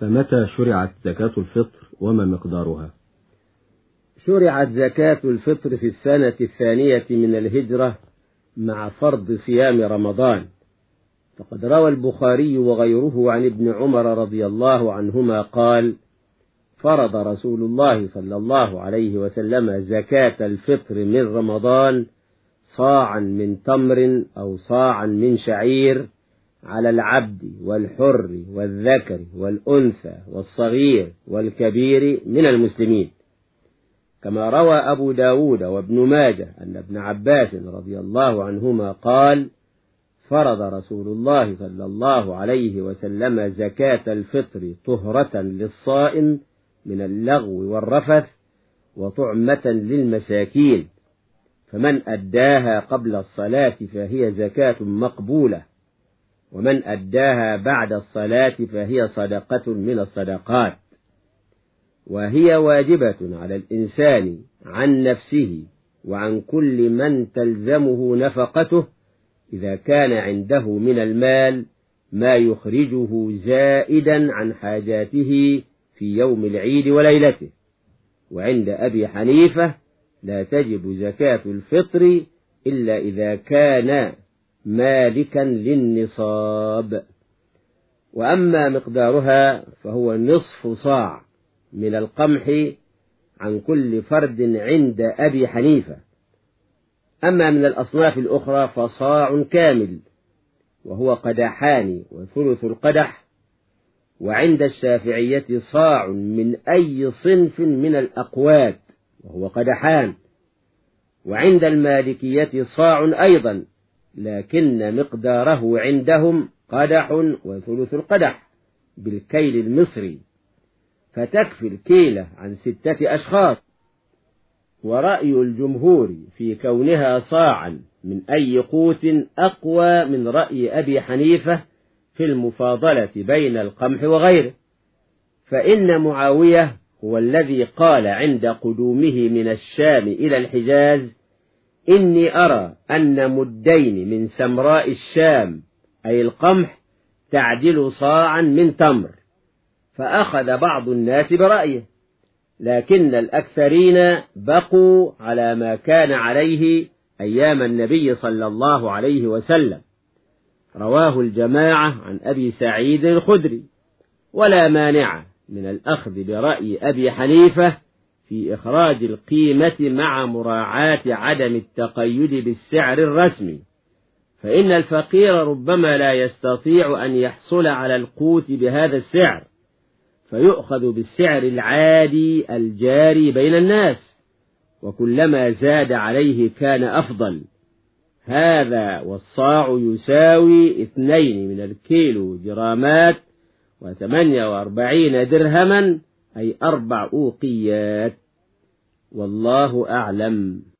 فمتى شرعت زكاة الفطر وما مقدارها؟ شرعت زكاة الفطر في السنة الثانية من الهجرة مع فرض صيام رمضان. فقد روى البخاري وغيره عن ابن عمر رضي الله عنهما قال فرض رسول الله صلى الله عليه وسلم زكاة الفطر من رمضان صاعا من تمر أو صاعا من شعير على العبد والحر والذكر والأنثى والصغير والكبير من المسلمين. كما روى أبو داود وابن ماجه أن ابن عباس رضي الله عنهما قال فرض رسول الله صلى الله عليه وسلم زكاة الفطر طهرة للصائم من اللغو والرفث وطعمة للمساكين فمن أداها قبل الصلاة فهي زكاة مقبولة. ومن أداها بعد الصلاة فهي صدقة من الصدقات. وهي واجبة على الإنسان عن نفسه وعن كل من تلزمه نفقته إذا كان عنده من المال ما يخرجه زائدا عن حاجاته في يوم العيد وليلته. وعند أبي حنيفة لا تجب زكاة الفطر إلا إذا كان مالكا للنصاب. وأما مقدارها فهو نصف صاع من القمح عن كل فرد عند أبي حنيفة. أما من الأصناف الأخرى فصاع كامل وهو قدحان وثلث القدح وعند الشافعية صاع من أي صنف من الأقوات وهو قدحان. وعند المالكية صاع أيضا لكن مقداره عندهم قدح وثلث القدح بالكيل المصري فتكفي الكيلة عن ستة أشخاص. ورأي الجمهور في كونها صاعا من أي قوت أقوى من رأي أبي حنيفة في المفاضلة بين القمح وغيره. فإن معاوية هو الذي قال عند قدومه من الشام إلى الحجاز إني أرى أن مدين من سمراء الشام أي القمح تعدل صاعا من تمر فأخذ بعض الناس برأيه لكن الأكثرين بقوا على ما كان عليه أيام النبي صلى الله عليه وسلم. رواه الجماعة عن أبي سعيد الخدري. ولا مانع من الأخذ برأي أبي حنيفة في إخراج القيمة مع مراعاة عدم التقيد بالسعر الرسمي. فإن الفقير ربما لا يستطيع أن يحصل على القوت بهذا السعر فيؤخذ بالسعر العادي الجاري بين الناس وكلما زاد عليه كان أفضل. هذا والصاع يساوي اثنين من الكيلو جرامات وثمانية وأربعين درهما أي أربع أوقيات. والله أعلم.